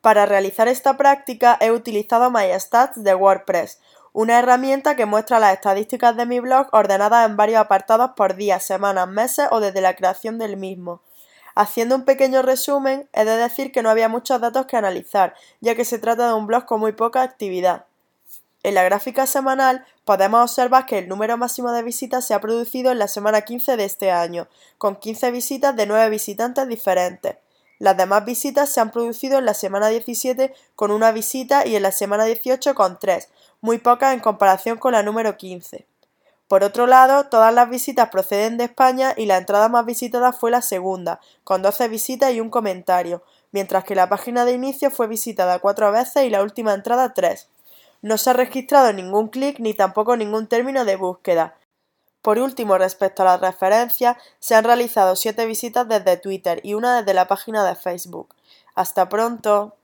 Para realizar esta práctica he utilizado MyStats de WordPress, una herramienta que muestra las estadísticas de mi blog ordenadas en varios apartados por días, semanas, meses o desde la creación del mismo. Haciendo un pequeño resumen, he de decir que no había muchos datos que analizar, ya que se trata de un blog con muy poca actividad. En la gráfica semanal podemos observar que el número máximo de visitas se ha producido en la semana 15 de este año, con 15 visitas de 9 visitantes diferentes. Las demás visitas se han producido en la semana 17 con una visita y en la semana 18 con 3, muy pocas en comparación con la número 15. Por otro lado, todas las visitas proceden de España y la entrada más visitada fue la segunda, con 12 visitas y un comentario, mientras que la página de inicio fue visitada cuatro veces y la última entrada tres. No se ha registrado ningún clic ni tampoco ningún término de búsqueda. Por último, respecto a las referencias, se han realizado siete visitas desde Twitter y una desde la página de Facebook. Hasta pronto.